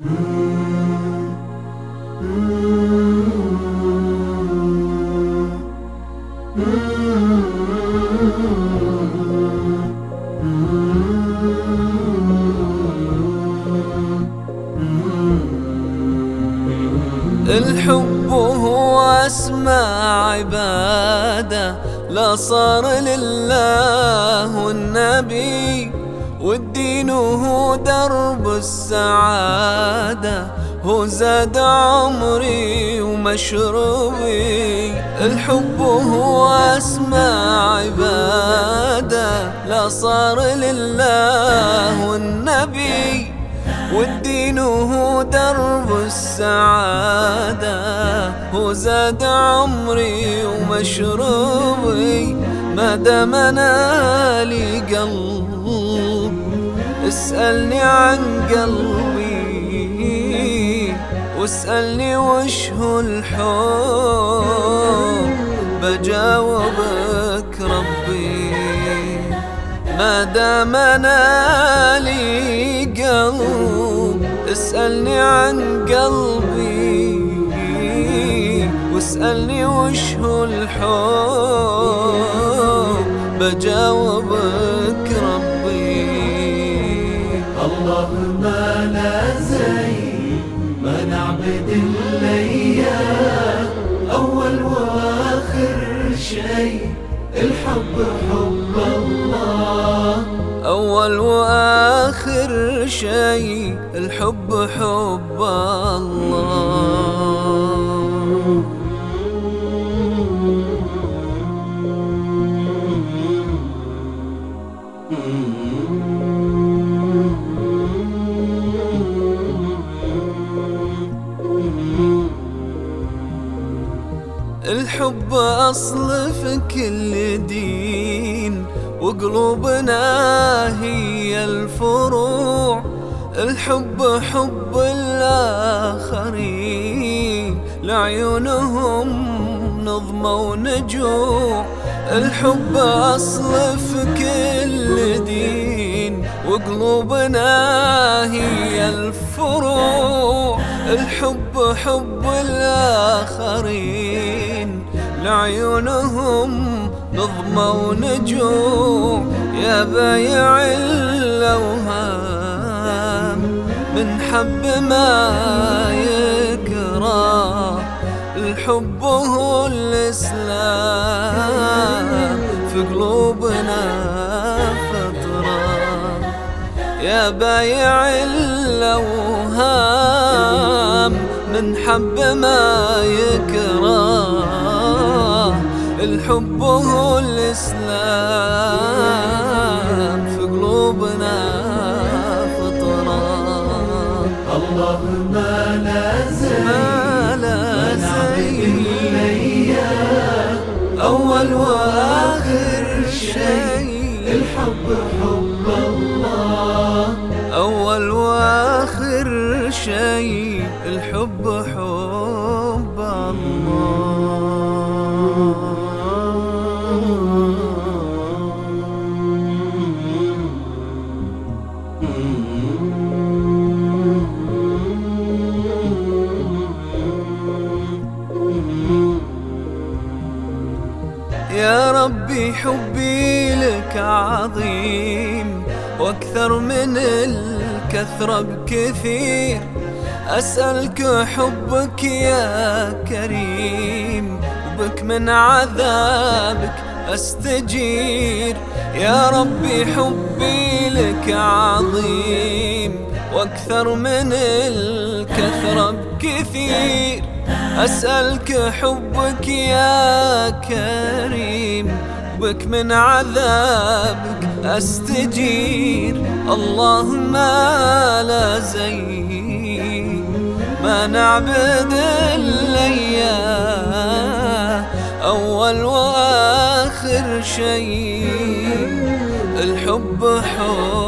الحب هو أسمى عبادة لا صار لله النبي. والدين هو درب السعادة هو زاد عمري ومشروبي. الحب هو أسمى عبادة لا صار لله والنبي. والدين هو درب السعادة هو زاد عمري ومشروبي. مدى منالي قلب؟ اسألني عن قلبي واسألني وش هو الحب؟ بجاوبك ربي. مدى منالي قلب؟ اسألني عن قلبي واسألني وش هو الحب؟ بجاوبك ربي اللهم لا زي ما نعبد الليا أول وآخر شيء الحب حب الله أول وآخر شيء الحب حب الله الحب أصل في كل دين وقلوبنا هي الفروع. الحب حب الآخرين لعيونهم نظمة ونجوع. الحب أصل في كل دين وقلوبنا هي الفروع. الحب حب الآخرين. عيونهم نظمى ونجوم يا بايع الأوهام من حب ما يكره الحب هو الإسلام. في قلوبنا فطرة. يا بايع الأوهام من حب ما يكره الحب هو الإسلام في قلوبنا فطرة الله ما لا زين ما لا زين أول وآخر شيء الحب حب الله. أول وآخر شيء الحب حب يا ربي حبي لك عظيم وأكثر من الكثرة بكثير. أسألك حبك يا كريم بك من عذابك أستجير. يا ربي حبي لك عظيم وأكثر من الكثرة بكثير. أسألك حبك يا كريم بك من عذابك أستجير. اللهم لا زين. ما نعبد إلا أول وآخر شيء. الحب حب